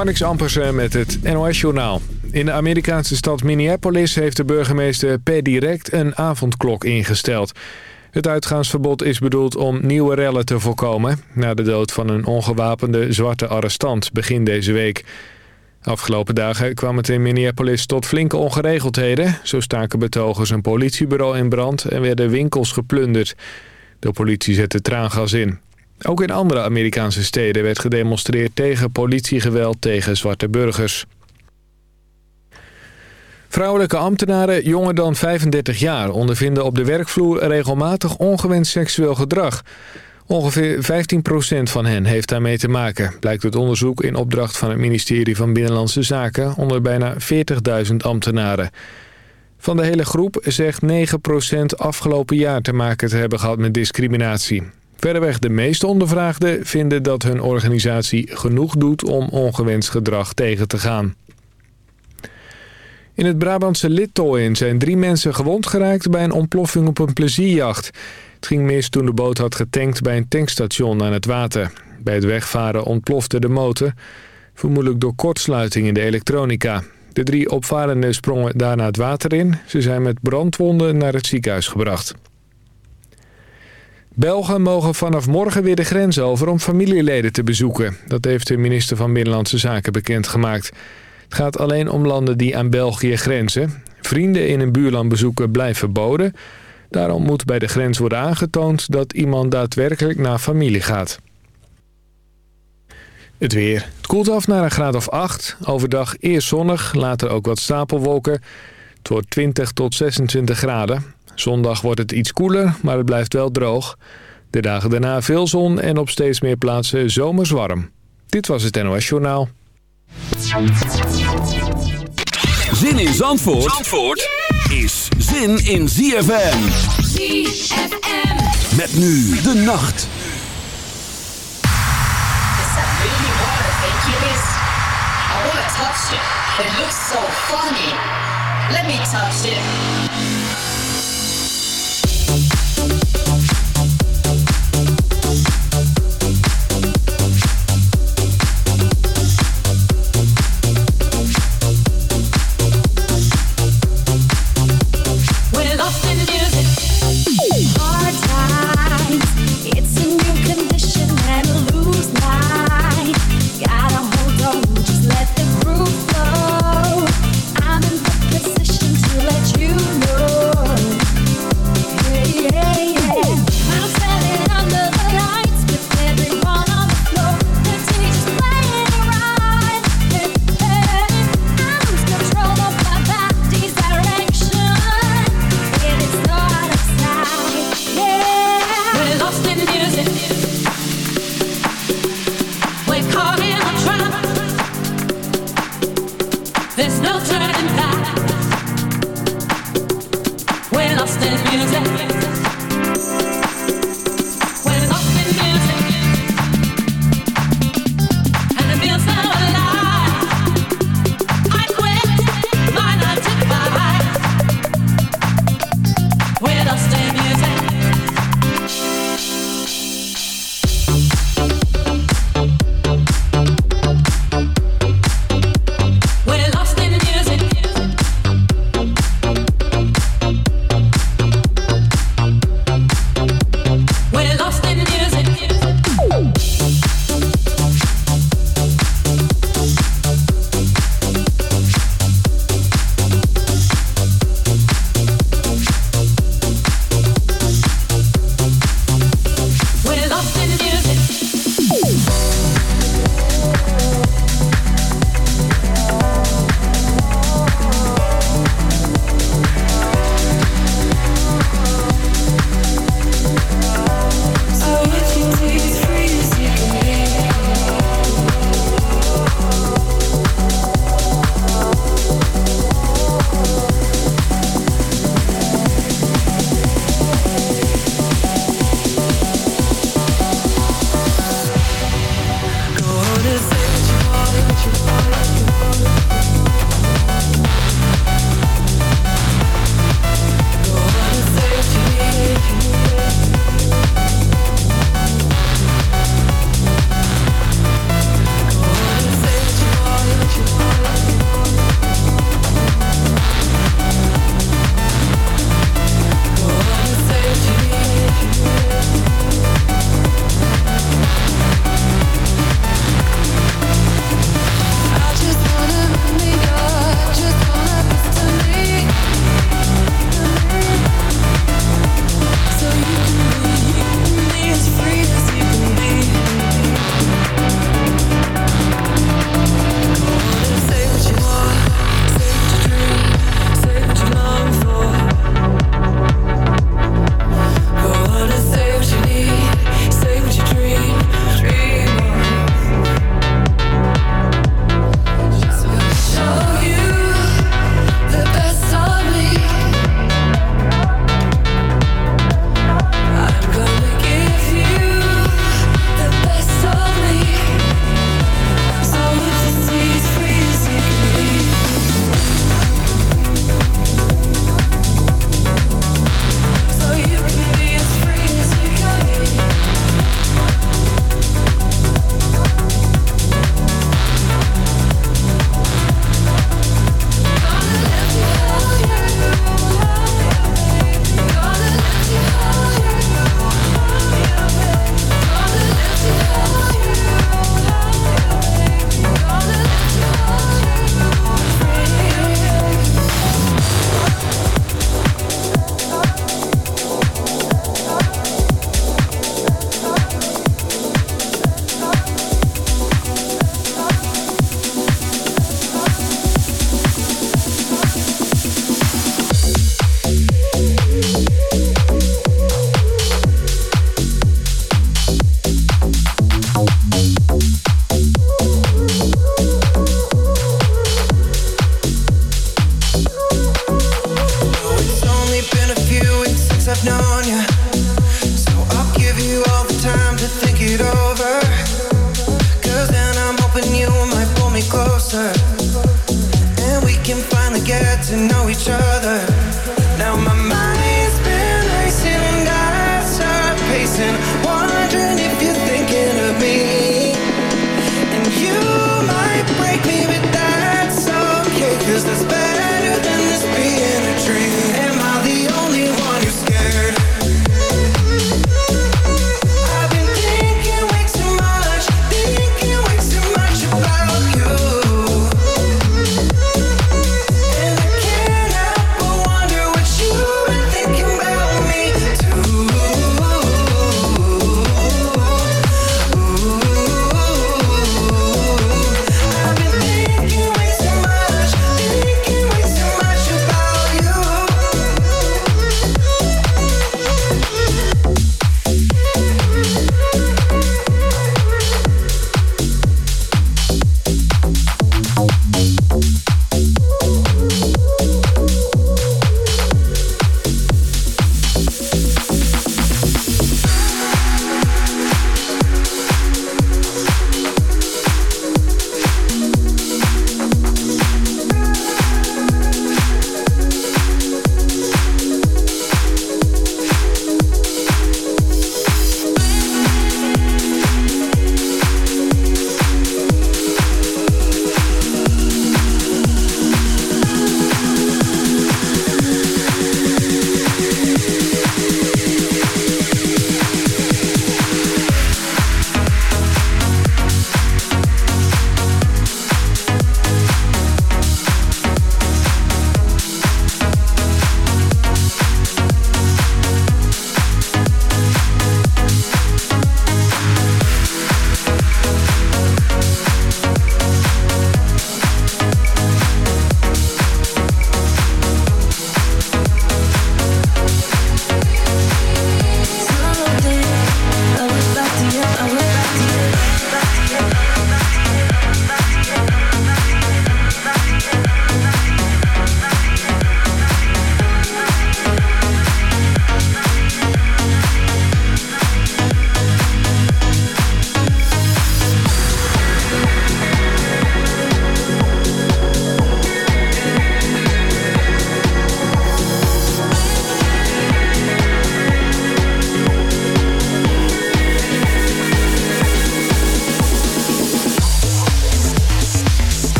Marnix Ampersen met het NOS-journaal. In de Amerikaanse stad Minneapolis heeft de burgemeester per direct een avondklok ingesteld. Het uitgaansverbod is bedoeld om nieuwe rellen te voorkomen... na de dood van een ongewapende zwarte arrestant begin deze week. Afgelopen dagen kwam het in Minneapolis tot flinke ongeregeldheden. Zo staken betogers een politiebureau in brand en werden winkels geplunderd. De politie zette traangas in. Ook in andere Amerikaanse steden werd gedemonstreerd tegen politiegeweld tegen zwarte burgers. Vrouwelijke ambtenaren jonger dan 35 jaar ondervinden op de werkvloer regelmatig ongewenst seksueel gedrag. Ongeveer 15% van hen heeft daarmee te maken, blijkt uit onderzoek in opdracht van het ministerie van Binnenlandse Zaken onder bijna 40.000 ambtenaren. Van de hele groep zegt 9% afgelopen jaar te maken te hebben gehad met discriminatie. Verreweg de meeste ondervraagden vinden dat hun organisatie genoeg doet om ongewenst gedrag tegen te gaan. In het Brabantse Littoin zijn drie mensen gewond geraakt bij een ontploffing op een plezierjacht. Het ging mis toen de boot had getankt bij een tankstation aan het water. Bij het wegvaren ontplofte de motor, vermoedelijk door kortsluiting in de elektronica. De drie opvarenden sprongen daarna het water in. Ze zijn met brandwonden naar het ziekenhuis gebracht. Belgen mogen vanaf morgen weer de grens over om familieleden te bezoeken. Dat heeft de minister van Binnenlandse Zaken bekendgemaakt. Het gaat alleen om landen die aan België grenzen. Vrienden in een buurland bezoeken blijft verboden. Daarom moet bij de grens worden aangetoond dat iemand daadwerkelijk naar familie gaat. Het weer. Het koelt af naar een graad of 8. Overdag eerst zonnig, later ook wat stapelwolken. Het wordt 20 tot 26 graden. Zondag wordt het iets koeler, maar het blijft wel droog. De dagen daarna veel zon en op steeds meer plaatsen zomers warm. Dit was het NOS Journaal. Zin in Zandvoort, Zandvoort is zin in ZFM. ZFM. Met nu de nacht. It looks so funny. Let me touch it.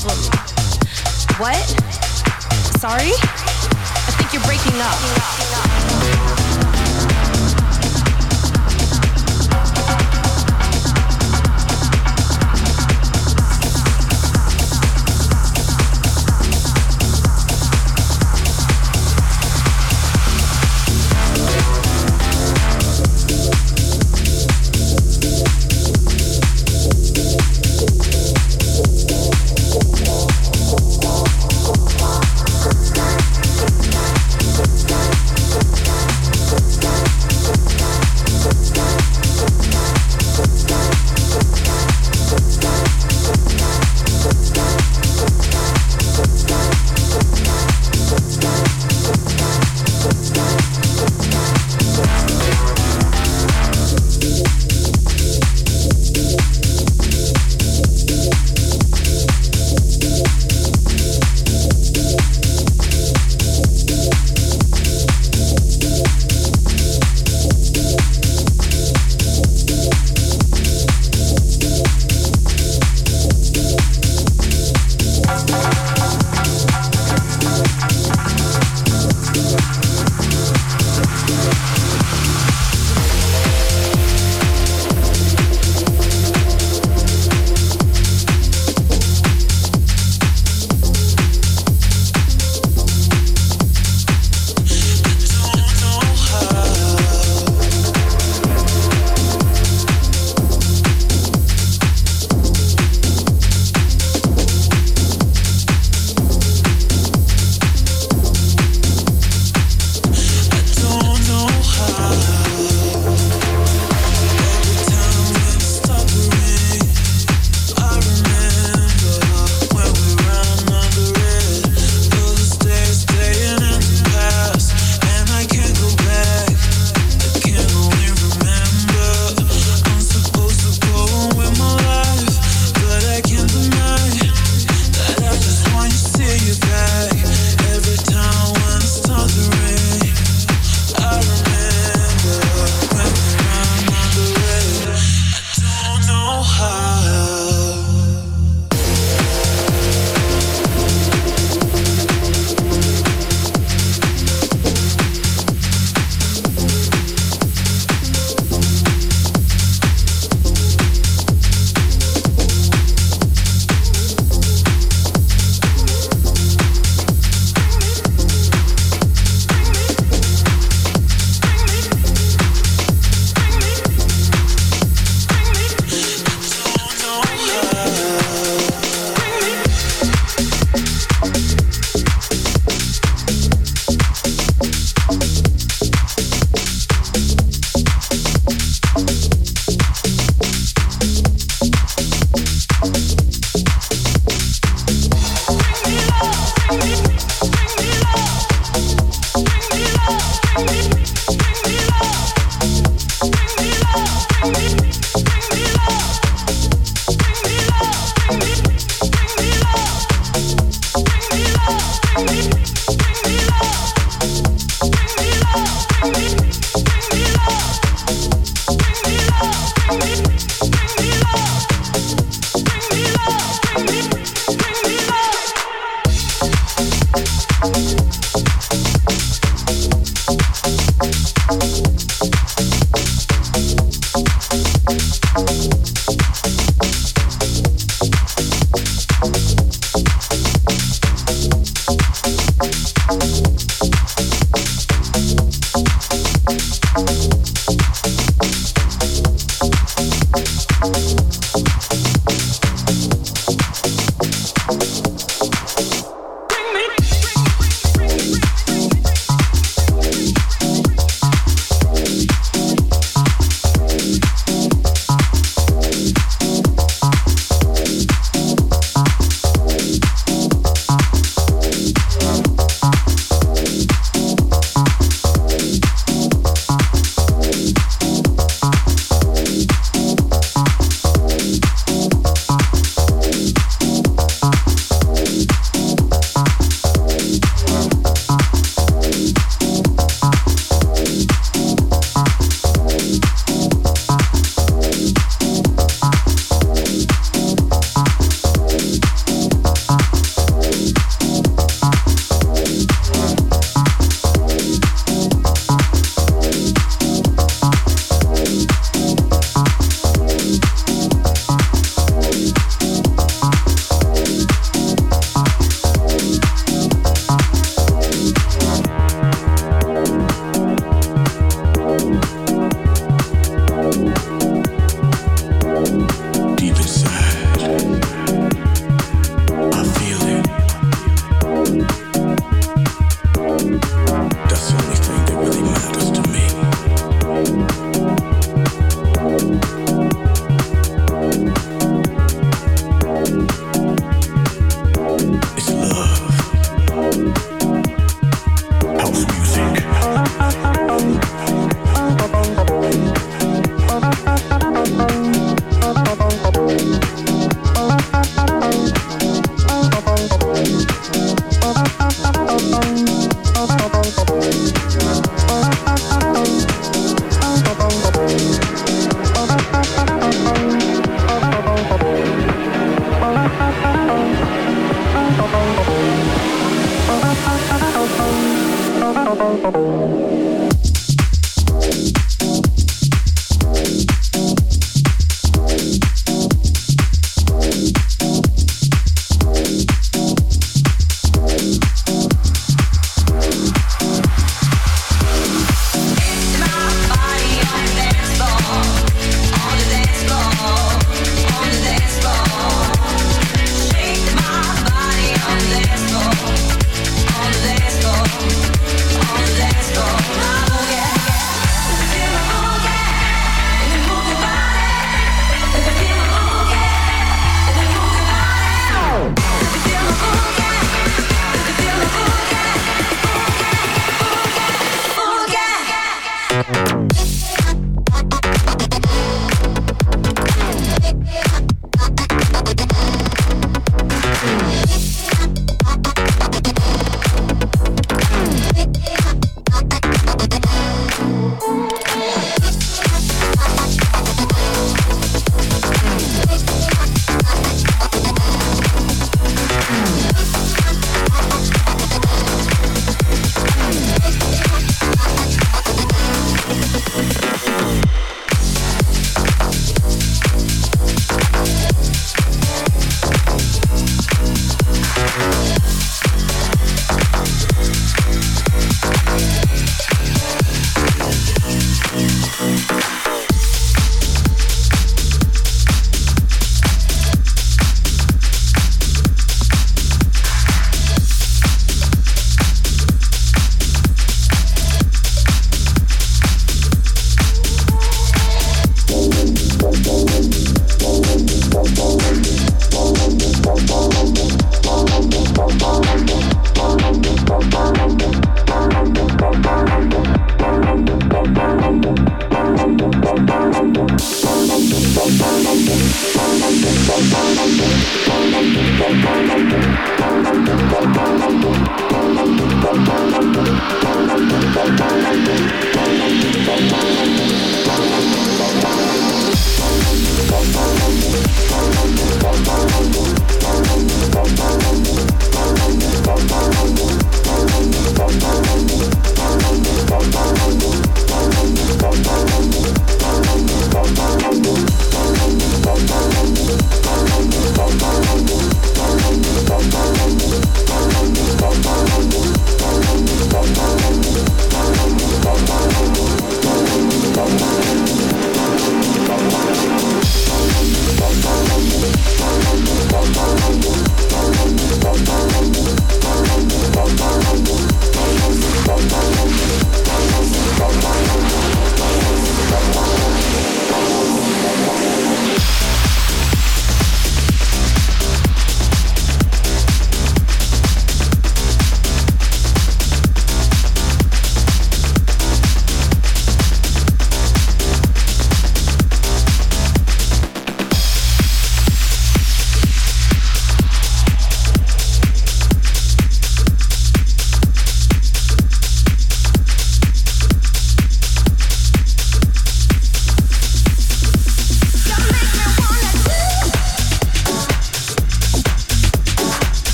problem. What? Sorry? I think you're breaking up.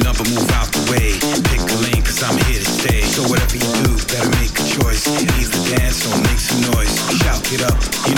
another move out the way. Pick a lane, cause I'm here to stay. So whatever you do, better make a choice. Leave the dance, don't make some noise. Shout it up, you